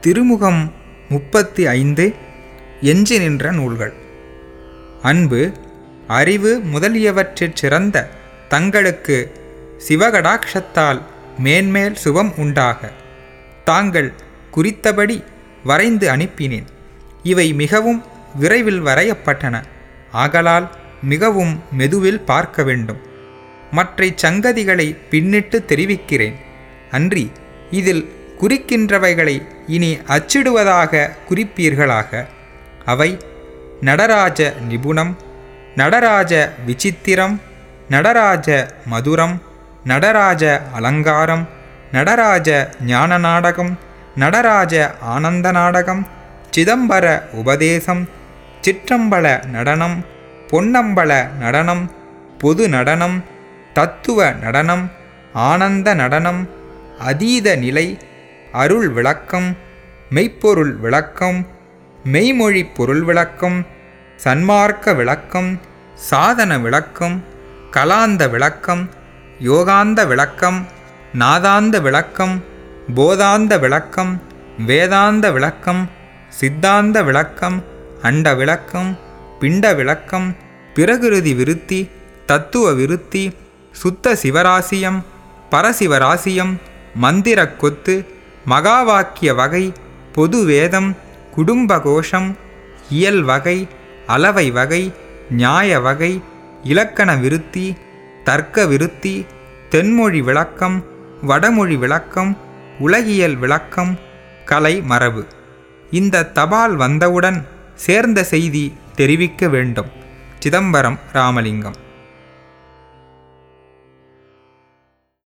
திருமுகம் முப்பத்தி ஐந்து எஞ்சி நின்ற நூல்கள். அன்பு அறிவு முதலியவற்றிற் சிறந்த தங்களுக்கு சிவகடாட்சத்தால் மேன்மேல் சுபம் உண்டாக. தாங்கள் குறித்தபடி வரைந்து அனுப்பினேன். இவை மிகவும் விரைவில் வரையப்பட்டன. ஆகலால் மிகவும் மெதுவில் பார்க்க வேண்டும். மற்ற சங்கதிகளை பின்னிட்டு தெரிவிக்கிறேன். அன்றி இதில் குறிக்கின்றவைகளை இனி அச்சிடுவதாக குறிப்பீர்களாக. அவை நடராஜ நிபுணம் நடராஜ விசித்திரம் நடராஜ மதுரம் நடராஜ அலங்காரம் நடராஜ ஞான நாடகம் நடராஜ ஆனந்த நாடகம் சிதம்பர உபதேசம் சிற்றம்பல நடனம் பொன்னம்பல நடனம் பொது நடனம் தத்துவ நடனம் ஆனந்த நடனம் அதீத நிலை அருள் விளக்கம் மெய்ப்பொருள் விளக்கம் மெய்மொழி பொருள் விளக்கம் சன்மார்க்க விளக்கம் சாதன விளக்கம் கலாந்த விளக்கம் யோகாந்த விளக்கம் நாதாந்த விளக்கம் போதாந்த விளக்கம் வேதாந்த விளக்கம் சித்தாந்த விளக்கம் அண்ட விளக்கம் பிண்ட விளக்கம் பிரகிருதி விருத்தி தத்துவ விருத்தி சுத்த சிவராசியம் பரசிவராசியம் மந்திர கொத்து மகாவாக்கிய வகை பொது வேதம் குடும்ப கோஷம் இயல் வகை அளவை வகை நியாய வகை இலக்கண விருத்தி தர்க்க விருத்தி தென்மொழி விளக்கம் வடமொழி விளக்கம் உலகியல் விளக்கம் கலை மரபு. இந்த தபால் வந்தவுடன் சேர்ந்த செய்தி தெரிவிக்க வேண்டும். சிதம்பரம் ராமலிங்கம்.